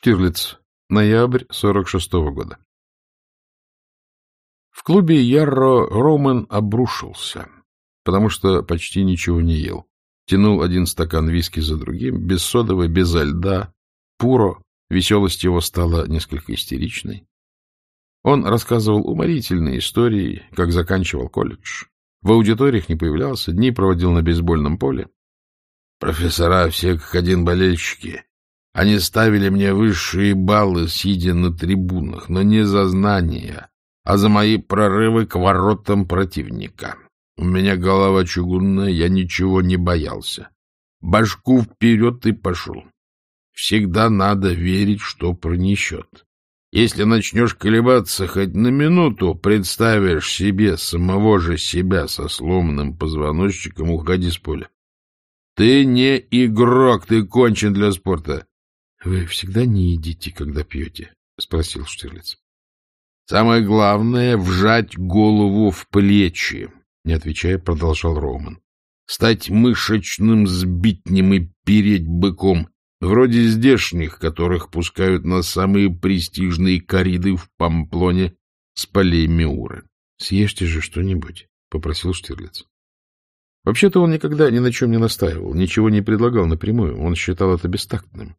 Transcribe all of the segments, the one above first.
Штирлиц. Ноябрь 46-го года. В клубе Ярро Роман обрушился, потому что почти ничего не ел. Тянул один стакан виски за другим, без содовой, без льда, пуро. Веселость его стала несколько истеричной. Он рассказывал уморительные истории, как заканчивал колледж. В аудиториях не появлялся, дни проводил на бейсбольном поле. Профессора все как один болельщики. Они ставили мне высшие баллы, сидя на трибунах, но не за знания, а за мои прорывы к воротам противника. У меня голова чугунная, я ничего не боялся. Башку вперед и пошел. Всегда надо верить, что пронесет. Если начнешь колебаться хоть на минуту, представишь себе самого же себя со сломанным позвоночником, уходи с поля. Ты не игрок, ты кончен для спорта. — Вы всегда не едите, когда пьете? — спросил Штирлиц. — Самое главное — вжать голову в плечи, — не отвечая, продолжал Роман. — Стать мышечным сбитнем и переть быком, вроде здешних, которых пускают на самые престижные кориды в Памплоне с полей Миуры. — Съешьте же что-нибудь, — попросил Штирлиц. Вообще-то он никогда ни на чем не настаивал, ничего не предлагал напрямую, он считал это бестактным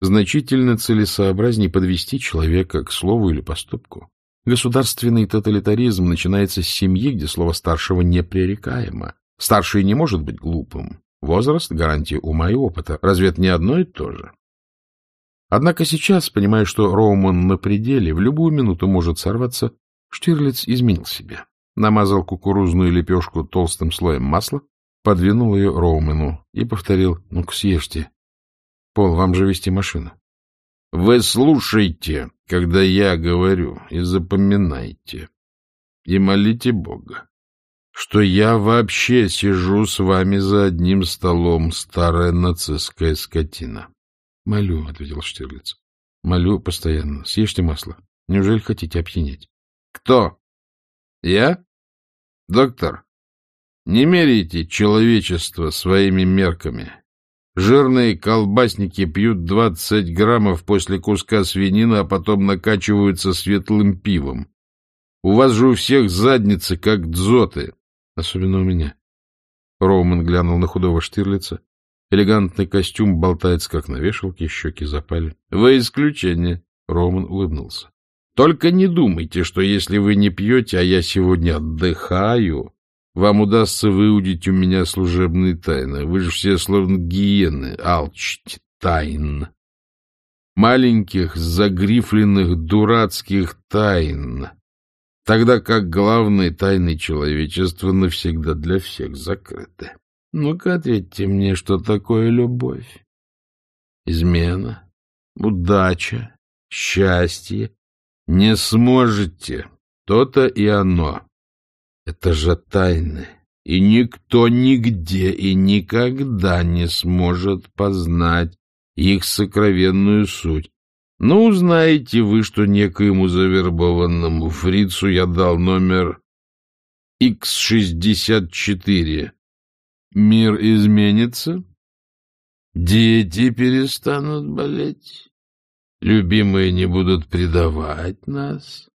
значительно целесообразнее подвести человека к слову или поступку. Государственный тоталитаризм начинается с семьи, где слово старшего непререкаемо. Старший не может быть глупым. Возраст — гарантия ума и опыта. Разве это не одно и то же? Однако сейчас, понимая, что Роуман на пределе, в любую минуту может сорваться, Штирлиц изменил себя. Намазал кукурузную лепешку толстым слоем масла, подвинул ее Роумену и повторил «Ну-ка съешьте, Пол, вам же вести машину. Вы слушайте, когда я говорю, и запоминайте. И молите Бога, что я вообще сижу с вами за одним столом, старая нацистская скотина. — Молю, — ответил Штирлиц. — Молю постоянно. Съешьте масло. Неужели хотите опьянеть? — Кто? — Я? — Доктор, не меряйте человечество своими мерками. Жирные колбасники пьют двадцать граммов после куска свинины, а потом накачиваются светлым пивом. У вас же у всех задницы, как дзоты. Особенно у меня. Роуман глянул на худого Штирлица. Элегантный костюм болтается, как на вешалке, щеки запали. — Вы исключение. Роуман улыбнулся. — Только не думайте, что если вы не пьете, а я сегодня отдыхаю, вам удастся выудить у меня служебные тайны. Вы же все словно гиены, алчите тайн. Маленьких, загрифленных, дурацких тайн. Тогда как главные тайны человечества навсегда для всех закрыты. Ну-ка, ответьте мне, что такое любовь? Измена, удача, счастье. Не сможете. То-то и оно. Это же тайны, и никто нигде и никогда не сможет познать их сокровенную суть. Ну, узнаете вы, что некоему завербованному фрицу я дал номер X64. Мир изменится? Дети перестанут болеть? Любимые не будут предавать нас?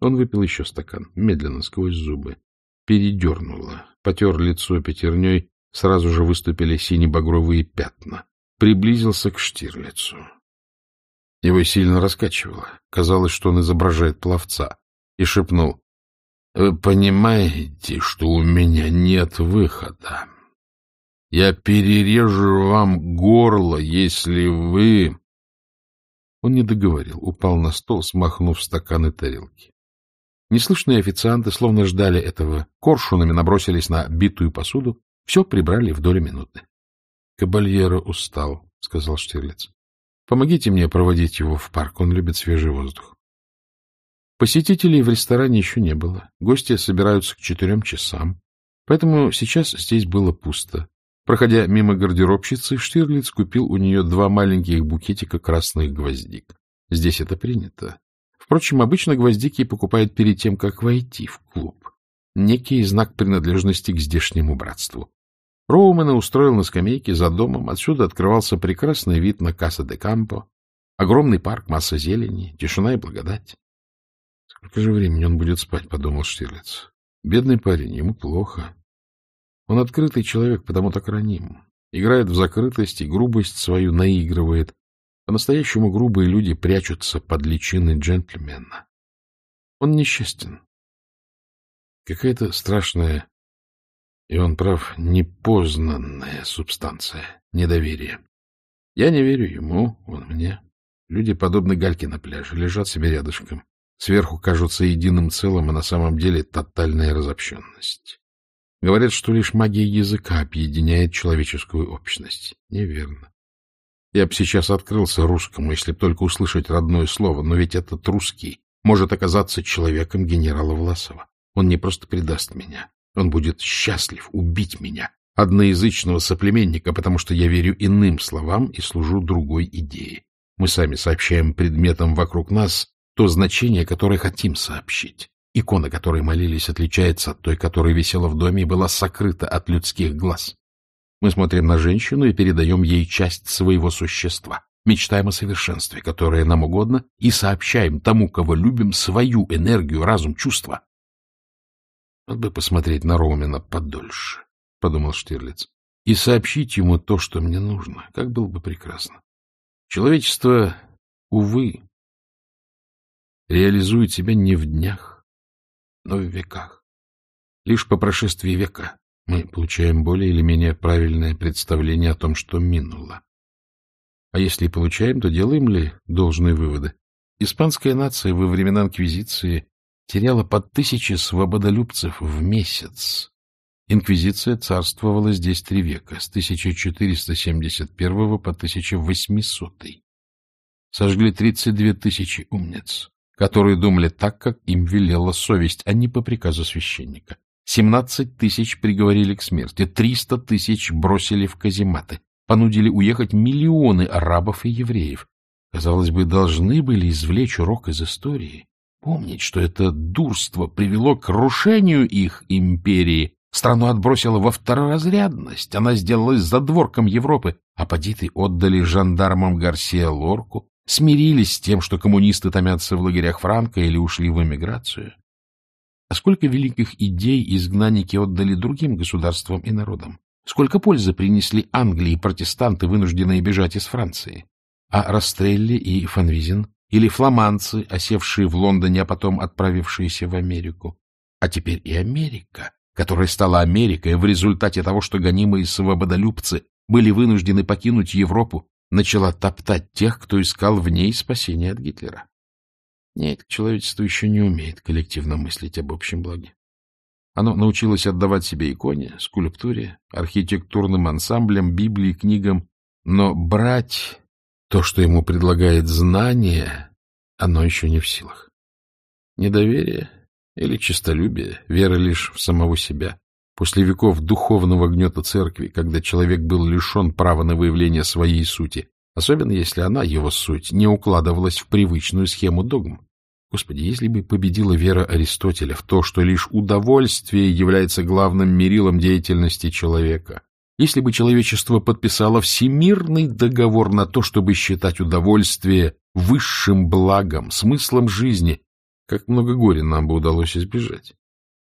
Он выпил еще стакан, медленно, сквозь зубы. Передернуло. Потер лицо пятерней, сразу же выступили сине-багровые пятна. Приблизился к Штирлицу. Его сильно раскачивало. Казалось, что он изображает пловца. И шепнул. — Вы понимаете, что у меня нет выхода? Я перережу вам горло, если вы... Он не договорил, упал на стол, смахнув стаканы тарелки. Неслышные официанты словно ждали этого. Коршунами набросились на битую посуду. Все прибрали в доли минуты. — Кабальеро устал, — сказал Штирлиц. — Помогите мне проводить его в парк. Он любит свежий воздух. Посетителей в ресторане еще не было. Гости собираются к четырем часам. Поэтому сейчас здесь было пусто. Проходя мимо гардеробщицы, Штирлиц купил у нее два маленьких букетика красных гвоздик. Здесь это принято. Впрочем, обычно гвоздики покупают перед тем, как войти в клуб. Некий знак принадлежности к здешнему братству. Роумена устроил на скамейке за домом. Отсюда открывался прекрасный вид на Каса де Кампо. Огромный парк, масса зелени, тишина и благодать. Сколько же времени он будет спать, — подумал Штирлиц. Бедный парень, ему плохо. Он открытый человек, потому так раним. Играет в закрытость и грубость свою наигрывает. По-настоящему грубые люди прячутся под личиной джентльмена. Он несчастен. Какая-то страшная, и он прав, непознанная субстанция, недоверие. Я не верю ему, он мне. Люди, подобны гальке на пляже, лежат себе рядышком. Сверху кажутся единым целым, а на самом деле тотальная разобщенность. Говорят, что лишь магия языка объединяет человеческую общность. Неверно. Я бы сейчас открылся русскому, если б только услышать родное слово, но ведь этот русский может оказаться человеком генерала Власова. Он не просто предаст меня, он будет счастлив убить меня, одноязычного соплеменника, потому что я верю иным словам и служу другой идее. Мы сами сообщаем предметам вокруг нас то значение, которое хотим сообщить. Икона, которой молились, отличается от той, которая висела в доме и была сокрыта от людских глаз. Мы смотрим на женщину и передаем ей часть своего существа, мечтаем о совершенстве, которое нам угодно, и сообщаем тому, кого любим, свою энергию, разум, чувства. Надо бы посмотреть на Ромина подольше, — подумал Штирлиц, — и сообщить ему то, что мне нужно. Как было бы прекрасно. Человечество, увы, реализует себя не в днях, но в веках. Лишь по прошествии века мы получаем более или менее правильное представление о том, что минуло. А если и получаем, то делаем ли должные выводы? Испанская нация во времена Инквизиции теряла по тысяче свободолюбцев в месяц. Инквизиция царствовала здесь три века, с 1471 по 1800. Сожгли 32 тысячи умниц которые думали так, как им велела совесть, а не по приказу священника. Семнадцать тысяч приговорили к смерти, триста тысяч бросили в казематы, понудили уехать миллионы арабов и евреев. Казалось бы, должны были извлечь урок из истории, помнить, что это дурство привело к крушению их империи, страну отбросило во второразрядность, она сделалась задворком Европы, а подиты отдали жандармам Гарсия Лорку, смирились с тем, что коммунисты томятся в лагерях Франка или ушли в эмиграцию. А сколько великих идей изгнанники отдали другим государствам и народам? Сколько пользы принесли Англии протестанты, вынужденные бежать из Франции? А Растрелли и Фанвизин? Или фламандцы, осевшие в Лондоне, а потом отправившиеся в Америку? А теперь и Америка, которая стала Америкой в результате того, что гонимые свободолюбцы были вынуждены покинуть Европу начала топтать тех, кто искал в ней спасения от Гитлера. Нет, человечество еще не умеет коллективно мыслить об общем благе. Оно научилось отдавать себе иконе, скульптуре, архитектурным ансамблям, Библии, книгам, но брать то, что ему предлагает знание, оно еще не в силах. Недоверие или честолюбие, вера лишь в самого себя, После веков духовного гнета церкви, когда человек был лишен права на выявление своей сути, особенно если она, его суть, не укладывалась в привычную схему догм. Господи, если бы победила вера Аристотеля в то, что лишь удовольствие является главным мерилом деятельности человека, если бы человечество подписало всемирный договор на то, чтобы считать удовольствие высшим благом, смыслом жизни, как много горя нам бы удалось избежать.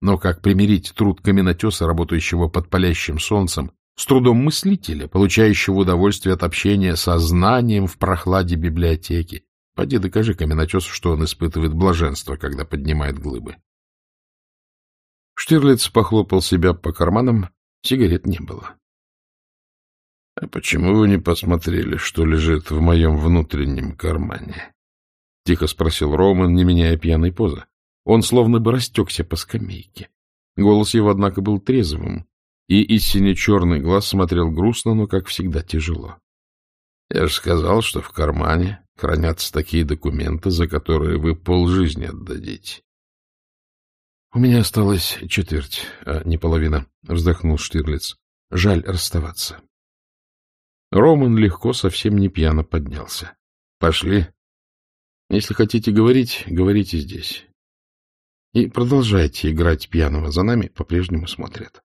Но как примирить труд каменотеса, работающего под палящим солнцем, с трудом мыслителя, получающего удовольствие от общения со знанием в прохладе библиотеки? Поди докажи каменотесу, что он испытывает блаженство, когда поднимает глыбы. Штирлиц похлопал себя по карманам, сигарет не было. — А почему вы не посмотрели, что лежит в моем внутреннем кармане? — тихо спросил Роман, не меняя пьяной позы. Он словно бы растекся по скамейке. Голос его, однако, был трезвым, и истинно черный глаз смотрел грустно, но, как всегда, тяжело. — Я же сказал, что в кармане хранятся такие документы, за которые вы полжизни отдадите. — У меня осталась четверть, а не половина, — вздохнул Штирлиц. — Жаль расставаться. Роман легко, совсем не пьяно поднялся. — Пошли. Если хотите говорить, говорите здесь. И продолжайте играть пьяного. За нами по-прежнему смотрят. —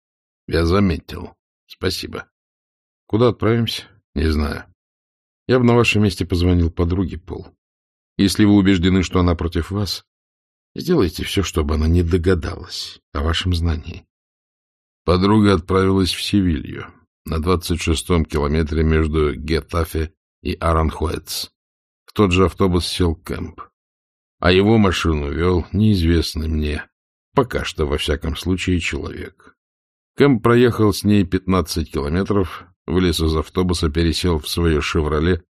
Я заметил. Спасибо. — Куда отправимся? — Не знаю. Я бы на вашем месте позвонил подруге Пол. Если вы убеждены, что она против вас, сделайте все, чтобы она не догадалась о вашем знании. Подруга отправилась в Севилью, на 26-м километре между Гетафе и Аранхуэц. В тот же автобус сел Кэмп. А его машину вел неизвестный мне, пока что, во всяком случае, человек. Кэмп проехал с ней 15 километров, вылез из автобуса, пересел в свое «Шевроле»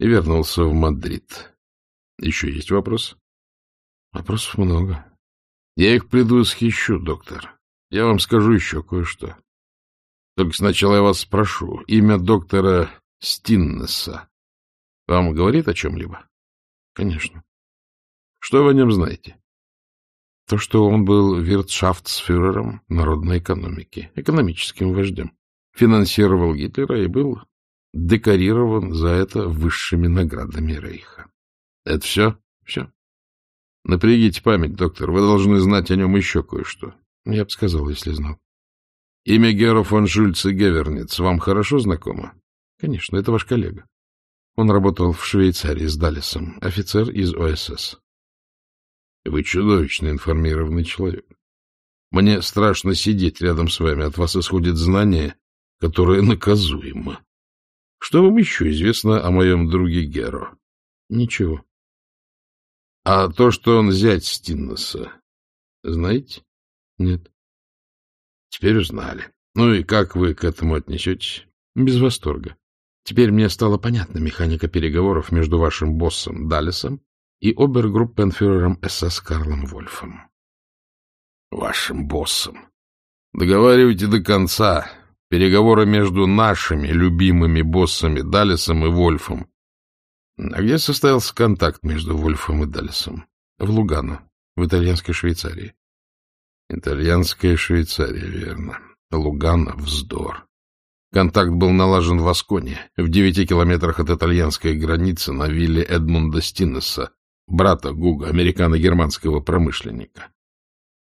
и вернулся в Мадрид. Еще есть вопрос? Вопросов много. Я их предвосхищу, доктор. Я вам скажу еще кое-что. Только сначала я вас спрошу. Имя доктора Стиннеса вам говорит о чем-либо? Конечно. Что вы о нем знаете? То, что он был виртшафтсфюрером народной экономики, экономическим вождем, финансировал Гитлера и был декорирован за это высшими наградами Рейха. Это все? Все. Напрягите память, доктор. Вы должны знать о нем еще кое-что. Я бы сказал, если знал. Имя Геро фон Шульца Геверниц вам хорошо знакомо? Конечно, это ваш коллега. Он работал в Швейцарии с Даллесом, офицер из ОСС. Вы чудовищно информированный человек. Мне страшно сидеть рядом с вами. От вас исходит знание, которое наказуемо. Что вам еще известно о моем друге Геро? Ничего. А то, что он зять Стиннеса, знаете? Нет. Теперь узнали. Ну и как вы к этому отнесетесь? Без восторга. Теперь мне стала понятна механика переговоров между вашим боссом Даллесом и обергруппенфюрером СС Карлом Вольфом. Вашим боссом. Договаривайте до конца. Переговоры между нашими любимыми боссами Даллесом и Вольфом а где состоялся контакт между Вольфом и Даллесом? В Лугано, в итальянской Швейцарии. Итальянская Швейцария, верно. Лугано — вздор. Контакт был налажен в Асконе, в девяти километрах от итальянской границы на вилле Эдмунда Стиннеса, брата Гуга, американо-германского промышленника.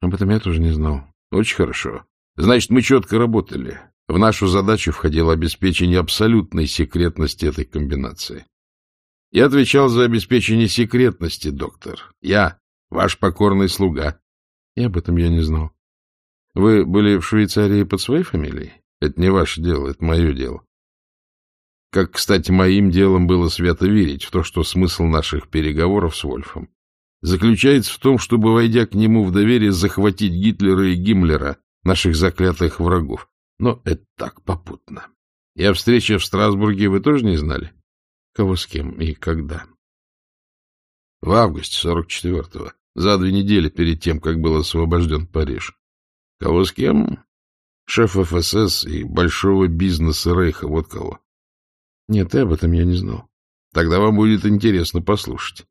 Об этом я тоже не знал. Очень хорошо. Значит, мы четко работали. В нашу задачу входило обеспечение абсолютной секретности этой комбинации. Я отвечал за обеспечение секретности, доктор. Я, ваш покорный слуга. И об этом я не знал. Вы были в Швейцарии под своей фамилией? Это не ваше дело, это мое дело. Как, кстати, моим делом было свято верить в то, что смысл наших переговоров с Вольфом заключается в том, чтобы, войдя к нему в доверие, захватить Гитлера и Гиммлера, наших заклятых врагов. Но это так попутно. И о встрече в Страсбурге вы тоже не знали? Кого с кем и когда? В августе 44-го, за две недели перед тем, как был освобожден Париж. Кого с кем? Шеф ФСС и большого бизнеса Рейха, вот кого. Нет, об этом я не знал. Тогда вам будет интересно послушать.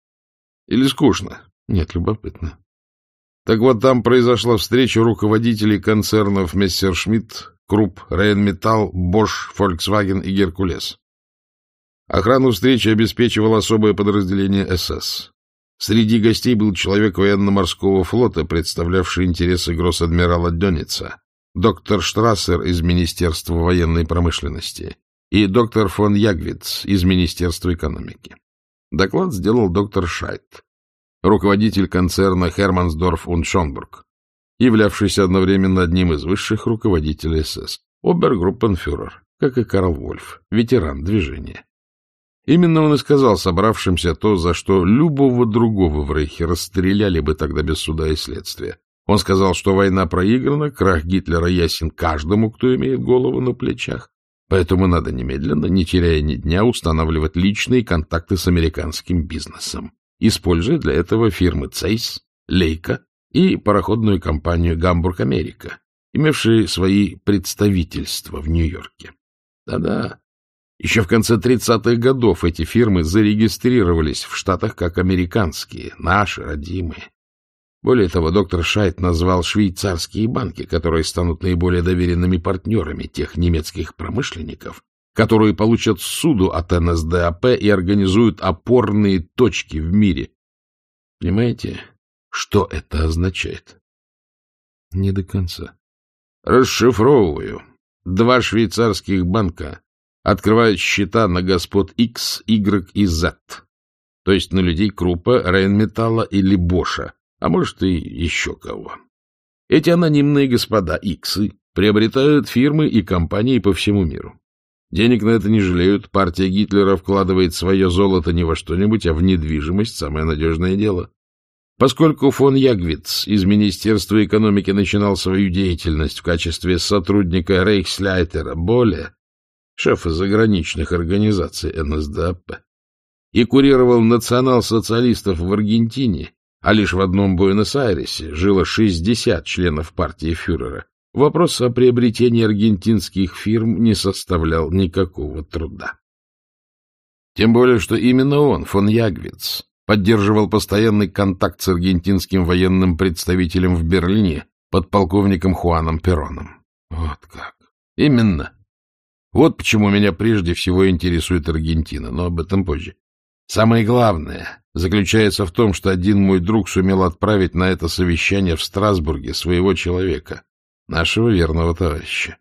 Или скучно? Нет, любопытно. Так вот, там произошла встреча руководителей концернов Мессершмитт, Крупп, Рейнметалл, Бош, Volkswagen и Геркулес. Охрану встречи обеспечивало особое подразделение СС. Среди гостей был человек военно-морского флота, представлявший интересы гросс-адмирала Дёница, доктор Штрассер из Министерства военной промышленности и доктор фон Ягвиц из Министерства экономики. Доклад сделал доктор Шайт, руководитель концерна Хермансдорф und Шонбург, являвшийся одновременно одним из высших руководителей СС, обергруппенфюрер, как и Карл Вольф, ветеран движения. Именно он и сказал собравшимся то, за что любого другого в Рейхе расстреляли бы тогда без суда и следствия. Он сказал, что война проиграна, крах Гитлера ясен каждому, кто имеет голову на плечах, поэтому надо немедленно, не теряя ни дня, устанавливать личные контакты с американским бизнесом, используя для этого фирмы Цейс, Лейка и пароходную компанию «Гамбург-Америка», имевшие свои представительства в Нью-Йорке. Да-да, еще в конце 30-х годов эти фирмы зарегистрировались в Штатах как американские, наши, родимые. Более того, доктор Шайт назвал швейцарские банки, которые станут наиболее доверенными партнерами тех немецких промышленников, которые получат суду от НСДАП и организуют опорные точки в мире. Понимаете, что это означает? Не до конца. Расшифровываю. Два швейцарских банка открывают счета на господ X, Y и Z, то есть на людей Крупа, Рейнметалла или Боша, а может и еще кого. Эти анонимные господа Иксы приобретают фирмы и компании по всему миру. Денег на это не жалеют, партия Гитлера вкладывает свое золото не во что-нибудь, а в недвижимость, самое надежное дело. Поскольку фон Ягвиц из Министерства экономики начинал свою деятельность в качестве сотрудника Рейхсляйтера Боле, шефа заграничных организаций НСДАП, и курировал национал-социалистов в Аргентине, а лишь в одном Буэнос-Айресе жило 60 членов партии фюрера, вопрос о приобретении аргентинских фирм не составлял никакого труда. Тем более, что именно он, фон Ягвиц, поддерживал постоянный контакт с аргентинским военным представителем в Берлине, подполковником Хуаном Пероном. Вот как. Именно. Вот почему меня прежде всего интересует Аргентина, но об этом позже. Самое главное заключается в том, что один мой друг сумел отправить на это совещание в Страсбурге своего человека, нашего верного товарища.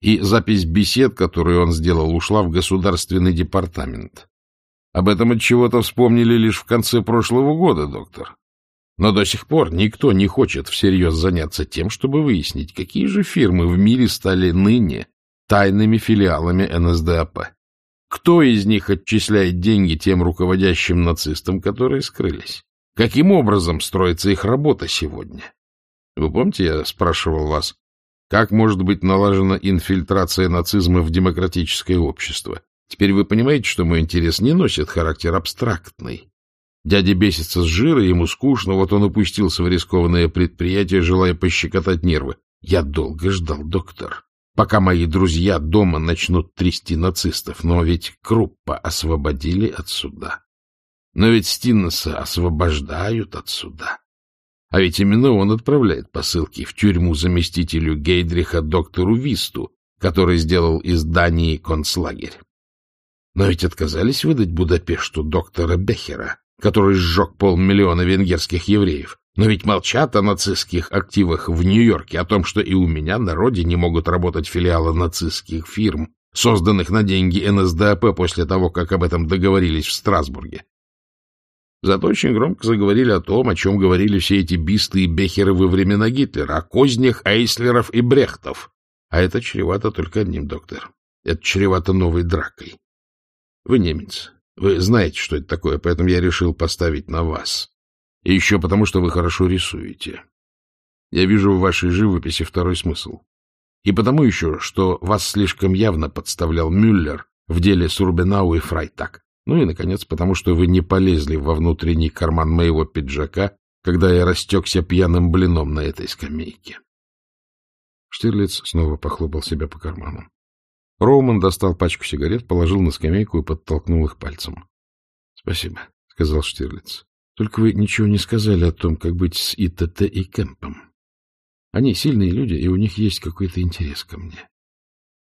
И запись бесед, которую он сделал, ушла в государственный департамент. Об этом от чего-то вспомнили лишь в конце прошлого года, доктор. Но до сих пор никто не хочет всерьез заняться тем, чтобы выяснить, какие же фирмы в мире стали ныне тайными филиалами НСДАП. Кто из них отчисляет деньги тем руководящим нацистам, которые скрылись? Каким образом строится их работа сегодня? Вы помните, я спрашивал вас, как может быть налажена инфильтрация нацизма в демократическое общество? Теперь вы понимаете, что мой интерес не носит характер абстрактный. Дядя бесится с жира, ему скучно, вот он упустился в рискованное предприятие, желая пощекотать нервы. Я долго ждал, доктор, пока мои друзья дома начнут трясти нацистов, но ведь Круппа освободили от суда. Но ведь Стиннеса освобождают от суда. А ведь именно он отправляет посылки в тюрьму заместителю Гейдриха доктору Висту, который сделал из Дании концлагерь. Но ведь отказались выдать Будапешту доктора Бехера, который сжег полмиллиона венгерских евреев. Но ведь молчат о нацистских активах в Нью-Йорке, о том, что и у меня на родине могут работать филиалы нацистских фирм, созданных на деньги НСДАП после того, как об этом договорились в Страсбурге. Зато очень громко заговорили о том, о чем говорили все эти бисты и бехеры во времена Гитлера, о кознях Эйслеров и Брехтов. А это чревато только одним, доктор. Это чревато новой дракой. Вы немец. Вы знаете, что это такое, поэтому я решил поставить на вас. И еще потому, что вы хорошо рисуете. Я вижу в вашей живописи второй смысл. И потому еще, что вас слишком явно подставлял Мюллер в деле Сурбенау и Фрайтак. Ну и, наконец, потому что вы не полезли во внутренний карман моего пиджака, когда я растекся пьяным блином на этой скамейке. Штирлиц снова похлопал себя по карманам. Роуман достал пачку сигарет, положил на скамейку и подтолкнул их пальцем. — Спасибо, — сказал Штирлиц. — Только вы ничего не сказали о том, как быть с ИТТ и Кэмпом. Они сильные люди, и у них есть какой-то интерес ко мне.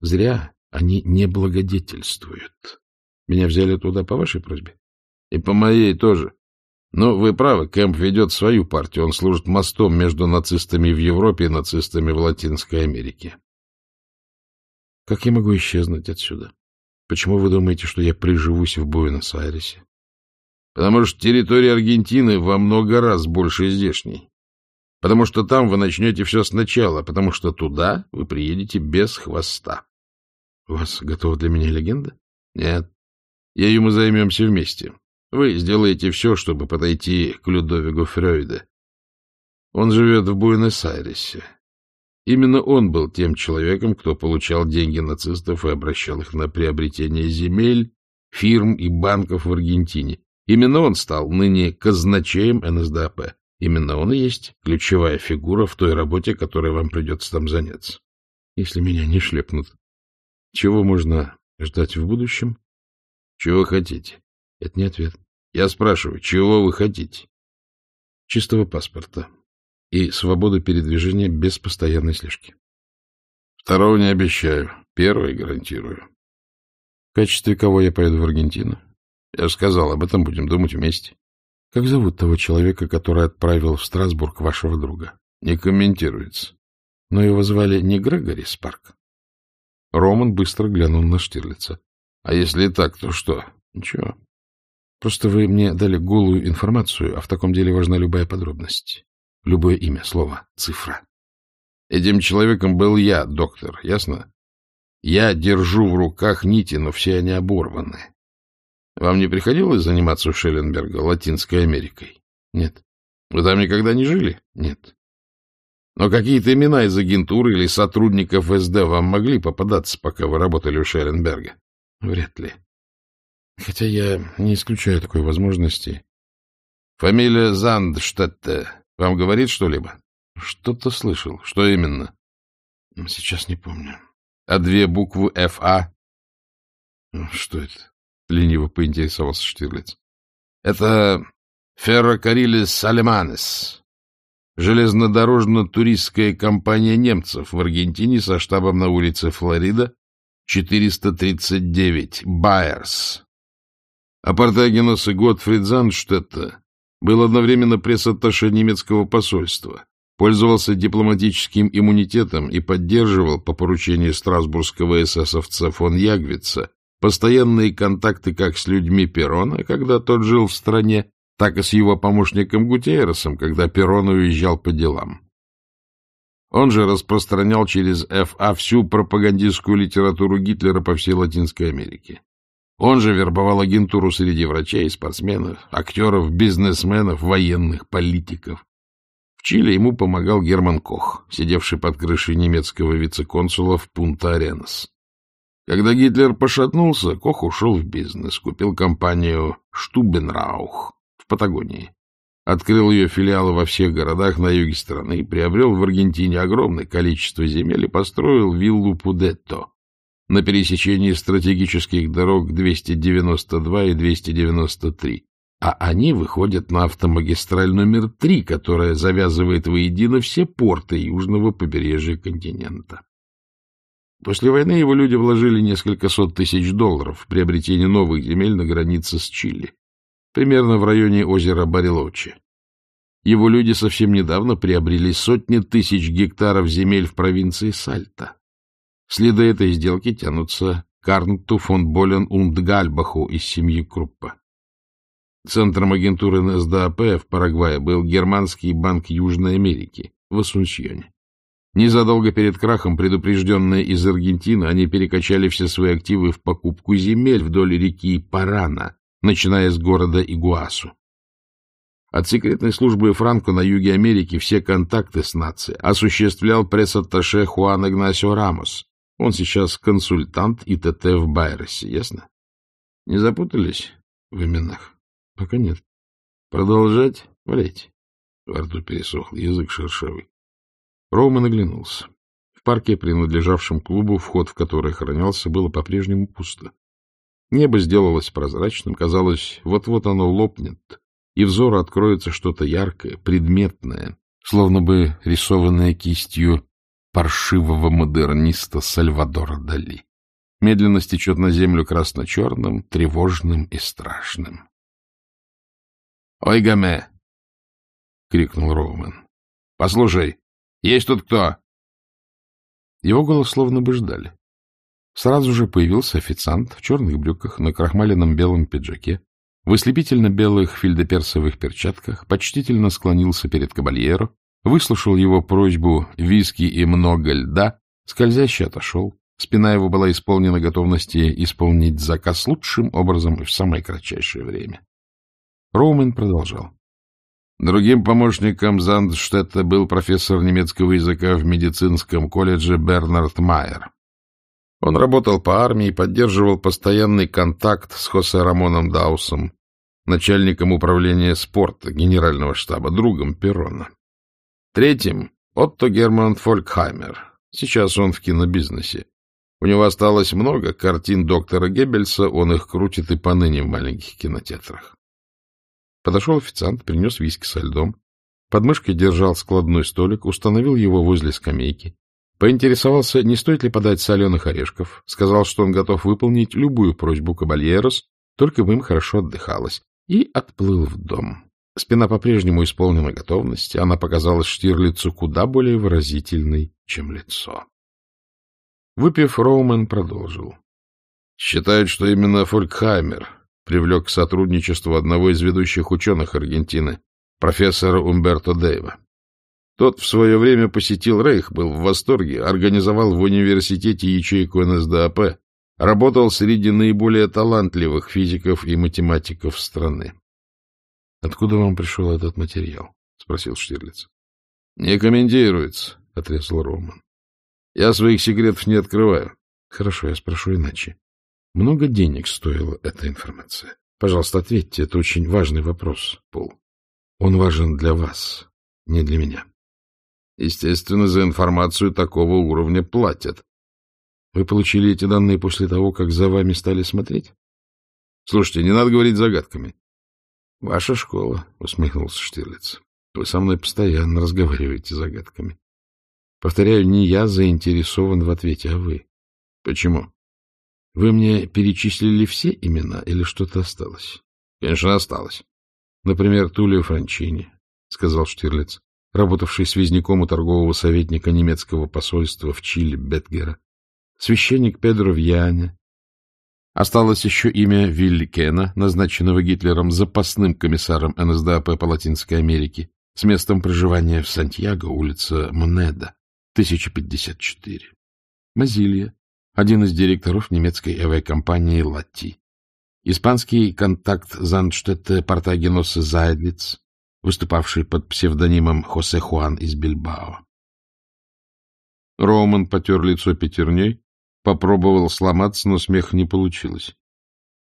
Зря они не благодетельствуют. Меня взяли туда по вашей просьбе? И по моей тоже. Но вы правы, Кэмп ведет свою партию. Он служит мостом между нацистами в Европе и нацистами в Латинской Америке. Как я могу исчезнуть отсюда? Почему вы думаете, что я приживусь в Буэнос-Айресе? Потому что территория Аргентины во много раз больше здешней. Потому что там вы начнете все сначала, потому что туда вы приедете без хвоста. У вас готова для меня легенда? Нет. Ею мы займемся вместе. Вы сделаете все, чтобы подойти к Людовику Фрейде. Он живет в Буэнос-Айресе. Именно он был тем человеком, кто получал деньги нацистов и обращал их на приобретение земель, фирм и банков в Аргентине. Именно он стал ныне казначеем НСДАП. Именно он и есть ключевая фигура в той работе, которой вам придется там заняться. Если меня не шлепнут. Чего можно ждать в будущем? Чего хотите? Это не ответ. Я спрашиваю, чего вы хотите? Чистого паспорта, и свободу передвижения без постоянной слежки. Второго не обещаю, первый гарантирую. В качестве кого я поеду в Аргентину? Я сказал, об этом будем думать вместе. Как зовут того человека, который отправил в Страсбург вашего друга? Не комментируется. Но его звали не Грегори Спарк. Роман быстро глянул на Штирлица. — А если так, то что? — Ничего. Просто вы мне дали голую информацию, а в таком деле важна любая подробность. Любое имя, слово, цифра. Этим человеком был я, доктор, ясно? Я держу в руках нити, но все они оборваны. Вам не приходилось заниматься у Шелленберга Латинской Америкой? Нет. Вы там никогда не жили? Нет. Но какие-то имена из агентуры или сотрудников СД вам могли попадаться, пока вы работали у Шеренберга? Вряд ли. Хотя я не исключаю такой возможности. Фамилия Зандштетте вам говорит что-либо? Что-то слышал. Что именно? Сейчас не помню. А две буквы ФА? Что это? Лениво поинтересовался Штирлиц. Это Феррокарилис Салеманес, железнодорожно-туристская компания немцев в Аргентине со штабом на улице Флорида, 439, Байерс. Апартагенос и Готфрид Занштетта был одновременно пресс-атташе немецкого посольства, пользовался дипломатическим иммунитетом и поддерживал по поручению страсбургского эсэсовца фон Ягвица постоянные контакты как с людьми Перона, когда тот жил в стране, так и с его помощником Гутиеросом, когда Перрон уезжал по делам. Он же распространял через ФА всю пропагандистскую литературу Гитлера по всей Латинской Америке. Он же вербовал агентуру среди врачей, спортсменов, актеров, бизнесменов, военных, политиков. В Чили ему помогал Герман Кох, сидевший под крышей немецкого вице-консула в Пунта-Аренас. Когда Гитлер пошатнулся, Кох ушел в бизнес, купил компанию «Штубенраух», в Патагонии. Открыл ее филиалы во всех городах на юге страны, приобрел в Аргентине огромное количество земель и построил виллу Пудетто на пересечении стратегических дорог 292 и 293, а они выходят на автомагистраль номер 3, которая завязывает воедино все порты южного побережья континента. После войны его люди вложили несколько сот тысяч долларов в приобретение новых земель на границе с Чили примерно в районе озера Барилочи. Его люди совсем недавно приобрели сотни тысяч гектаров земель в провинции Сальта. Следы этой сделки тянутся к Арнту фон Болен und Гальбаху из семьи Круппа. Центром агентуры НСДАП в Парагвае был Германский банк Южной Америки в Асунсьоне. Незадолго перед крахом, предупрежденные из Аргентины, они перекачали все свои активы в покупку земель вдоль реки Парана, начиная с города Игуасу. От секретной службы Франко на юге Америки все контакты с нацией осуществлял пресс-атташе Хуан Игнасио Рамос. Он сейчас консультант ИТТ в Байросе, ясно? Не запутались в именах? Пока нет. Продолжать? Валяйте. Во рту пересох, язык шершавый. Роуман оглянулся. В парке, принадлежавшем клубу, вход в который охранялся, было по-прежнему пусто. Небо сделалось прозрачным, казалось, вот-вот оно лопнет, и взору откроется что-то яркое, предметное, словно бы рисованное кистью паршивого модерниста Сальвадора Дали. Медленно стечет на землю красно-черным, тревожным и страшным. — Ой, Гаме! — крикнул Роуман. — Послушай, есть тут кто? Его голос словно бы ждали. Сразу же появился официант в черных брюках, на крахмаленном белом пиджаке, в ослепительно-белых фильдеперсовых перчатках, почтительно склонился перед кабальеро, выслушал его просьбу виски и много льда, скользяще отошел. Спина его была исполнена готовности исполнить заказ лучшим образом и в самое кратчайшее время. Роумен продолжал. Другим помощником Зандштетта был профессор немецкого языка в медицинском колледже Бернард Майер. Он работал по армии и поддерживал постоянный контакт с Хосе Рамоном Даусом, начальником управления спорта генерального штаба, другом Перрона. Третьим — Отто Герман Фолькхаймер. Сейчас он в кинобизнесе. У него осталось много картин доктора Геббельса, он их крутит и поныне в маленьких кинотеатрах. Подошел официант, принес виски со льдом. Под мышкой держал складной столик, установил его возле скамейки. Поинтересовался, не стоит ли подать соленых орешков. Сказал, что он готов выполнить любую просьбу кабальерос, только бы им хорошо отдыхалось. И отплыл в дом. Спина по-прежнему исполнена готовности. Она показалась Штирлицу куда более выразительной, чем лицо. Выпив, Роумен продолжил. Считают, что именно Фолькхаймер привлек к сотрудничеству одного из ведущих ученых Аргентины, профессора Умберто Дейва. Тот в свое время посетил Рейх, был в восторге, организовал в университете ячейку НСДАП, работал среди наиболее талантливых физиков и математиков страны. — Откуда вам пришел этот материал? — спросил Штирлиц. — Не комментируется, — отрезал Роман. — Я своих секретов не открываю. — Хорошо, я спрошу иначе. Много денег стоила эта информация? Пожалуйста, ответьте, это очень важный вопрос, Пол. Он важен для вас, не для меня. Естественно, за информацию такого уровня платят. Вы получили эти данные после того, как за вами стали смотреть? Слушайте, не надо говорить загадками. Ваша школа, усмехнулся Штирлиц. Вы со мной постоянно разговариваете загадками. Повторяю, не я заинтересован в ответе, а вы. Почему? Вы мне перечислили все имена или что-то осталось? Конечно, осталось. Например, Тулио Франчини, сказал Штирлиц, работавший связняком у торгового советника немецкого посольства в Чили Бетгера. Священник Педро Вьяне. Осталось еще имя Вилли Кена, назначенного Гитлером запасным комиссаром НСДАП по Латинской Америке, с местом проживания в Сантьяго, улица Монеда, 1054. Мазилья, один из директоров немецкой авиакомпании «Латти». Испанский контакт Занштетте Портагеноса Зайдлиц, выступавший под псевдонимом Хосе Хуан из Бильбао. Роман потер лицо пятерней, попробовал сломаться, но смех не получилось.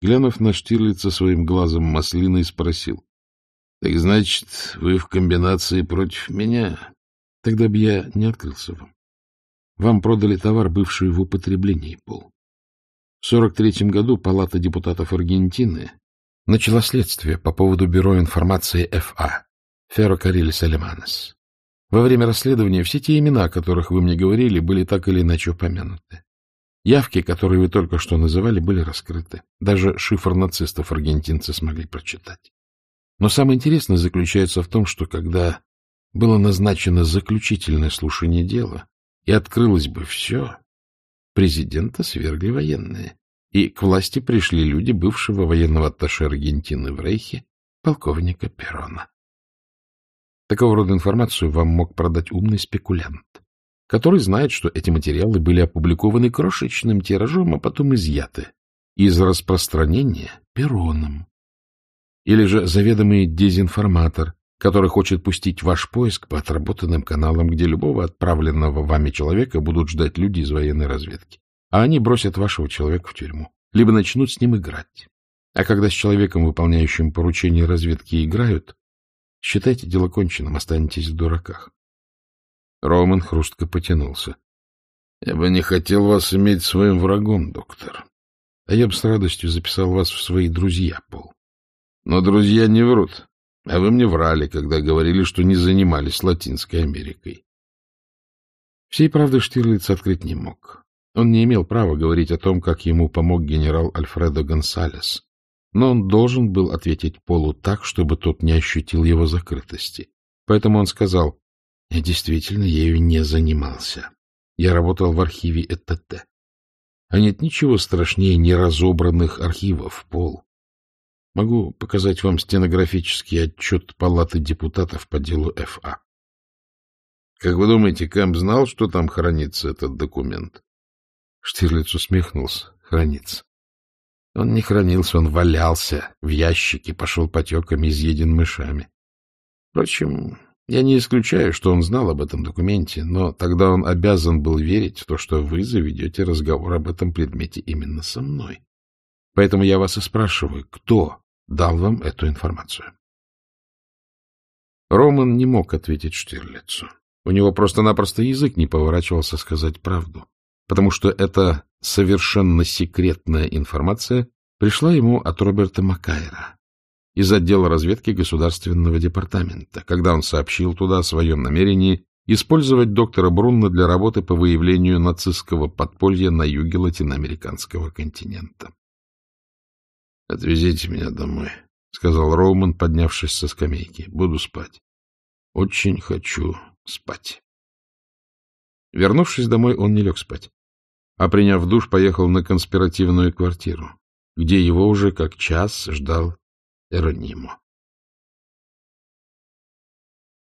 Глянув на Штирлица своим глазом маслиной, спросил. — Так значит, вы в комбинации против меня? Тогда бы я не открылся вам. Вам продали товар, бывший в употреблении, Пол. В 43 году Палата депутатов Аргентины начала следствие по поводу Бюро информации ФА Ферро Карилис Алеманес. Во время расследования все те имена, о которых вы мне говорили, были так или иначе упомянуты. Явки, которые вы только что называли, были раскрыты. Даже шифр нацистов аргентинцы смогли прочитать. Но самое интересное заключается в том, что когда было назначено заключительное слушание дела, и открылось бы все, президента свергли военные, и к власти пришли люди бывшего военного атташе Аргентины в Рейхе, полковника Перона. Такого рода информацию вам мог продать умный спекулянт, который знает, что эти материалы были опубликованы крошечным тиражом, а потом изъяты из распространения Пероном. Или же заведомый дезинформатор, который хочет пустить ваш поиск по отработанным каналам, где любого отправленного вами человека будут ждать люди из военной разведки. А они бросят вашего человека в тюрьму, либо начнут с ним играть. А когда с человеком, выполняющим поручение разведки, играют, считайте дело конченным, останетесь в дураках. Роман хрустко потянулся. — Я бы не хотел вас иметь своим врагом, доктор. А я бы с радостью записал вас в свои друзья, Пол. Но друзья не врут. А вы мне врали, когда говорили, что не занимались Латинской Америкой. Всей правды Штирлиц открыть не мог. Он не имел права говорить о том, как ему помог генерал Альфредо Гонсалес, но он должен был ответить Полу так, чтобы тот не ощутил его закрытости. Поэтому он сказал, я действительно ею не занимался. Я работал в архиве ЭТТ. А нет ничего страшнее неразобранных архивов, Пол. Могу показать вам стенографический отчет Палаты депутатов по делу ФА. Как вы думаете, Кэмп знал, что там хранится этот документ? Штирлиц усмехнулся. Хранится. Он не хранился, он валялся в ящике, пошел потеками, изъеден мышами. Впрочем, я не исключаю, что он знал об этом документе, но тогда он обязан был верить в то, что вы заведете разговор об этом предмете именно со мной. Поэтому я вас и спрашиваю, кто дал вам эту информацию. Роман не мог ответить Штирлицу. У него просто-напросто язык не поворачивался сказать правду, потому что эта совершенно секретная информация пришла ему от Роберта Макайра из отдела разведки Государственного департамента, когда он сообщил туда о своем намерении использовать доктора Брунна для работы по выявлению нацистского подполья на юге латиноамериканского континента. — Отвезите меня домой, — сказал Роуман, поднявшись со скамейки. — Буду спать. Очень хочу спать. Вернувшись домой, он не лег спать. а приняв душ, поехал на конспиративную квартиру, где его уже как час ждал Эронимо.